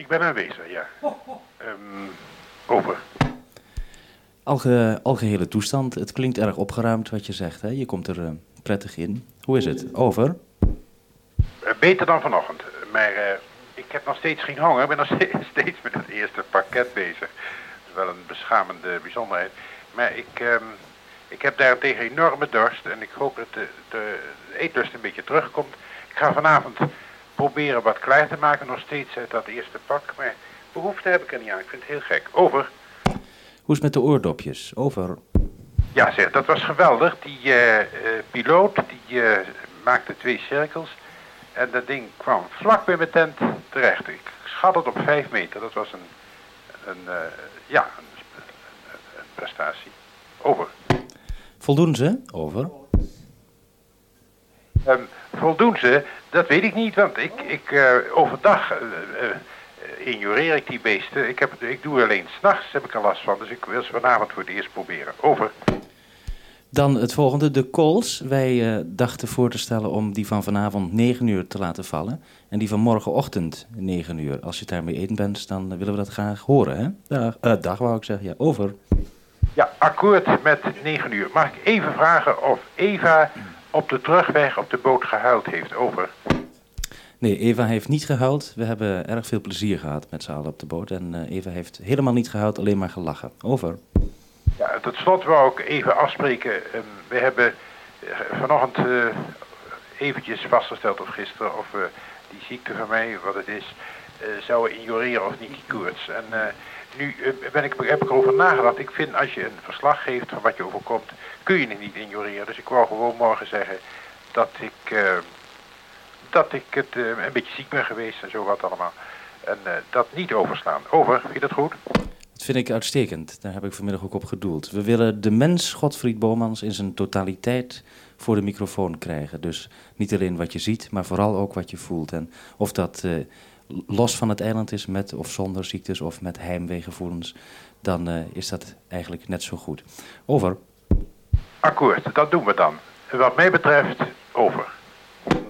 Ik ben aanwezig, ja. Ehm, over. Alge, algehele toestand. Het klinkt erg opgeruimd wat je zegt. Hè? Je komt er eh, prettig in. Hoe is het? Over. Eh, beter dan vanochtend. Maar eh, ik heb nog steeds geen honger. Ik ben nog steeds, met het eerste pakket bezig. Dat is wel een beschamende bijzonderheid. Maar ik, ehm, ik heb daarentegen enorme dorst. En ik hoop dat de, de eetlust een beetje terugkomt. Ik ga vanavond proberen wat klaar te maken. Nog steeds uit dat eerste pak. Maar behoefte heb ik er niet aan. Ik vind het heel gek. Over. Hoe is het met de oordopjes? Over. Ja, zeg, dat was geweldig. Die eh, eh, piloot die eh, maakte twee cirkels. En dat ding kwam vlak bij mijn tent terecht. Ik schat het op vijf meter. Dat was een, een ja, een prestatie. Over. Voldoen ze? Over. Ehm, voldoen ze? Dat weet ik niet, want ik, ik eh, overdag eh, eh, ignoreer ik die beesten. Ik, heb, ik doe alleen s'nachts, heb ik er last van. Dus ik wil ze vanavond voor het eerst proberen. Over. Dan het volgende, de calls. Wij eh, dachten voor te stellen om die van vanavond 9 uur te laten vallen. En die van morgenochtend 9 uur. Als je het daarmee eens bent, dan willen we dat graag horen. Hè? Dag, eh, dag wou ik zeggen. Ja, over. Ja, akkoord met 9 uur. Mag ik even vragen of Eva op de terugweg op de boot gehuild heeft? Over. Nee, Eva heeft niet gehuild. We hebben erg veel plezier gehad met z'n allen op de boot. En eh, Eva heeft helemaal niet gehuild, alleen maar gelachen. Over. Ja, tot slot wou ik even afspreken. Ehm, we hebben eh, vanochtend eh, eventjes vastgesteld, of gisteren, of die ziekte van mij, wat het is, zouden ignoreren of niet die koorts. En eh, nu eh, ben ik, heb ik erover nagedacht. Ik vind als je een verslag geeft van wat je overkomt, kun je het niet ignoreren. Dus ik wou gewoon morgen zeggen dat ik, eh, dat ik het, eh, een beetje ziek ben geweest en zo wat allemaal. En eh, dat niet overslaan. Over, vind je dat goed? Dat vind ik uitstekend. Daar heb ik vanmiddag ook op gedoeld. We willen de mens Godfried Bomans in zijn totaliteit voor de microfoon krijgen. Dus niet alleen wat je ziet, maar vooral ook wat je voelt. En of dat eh, los van het eiland is, met of zonder ziektes of met heimweegevoelens, dan eh, is dat eigenlijk net zo goed. Over. Akkoord, dat doen we dan. Wat mij betreft, over.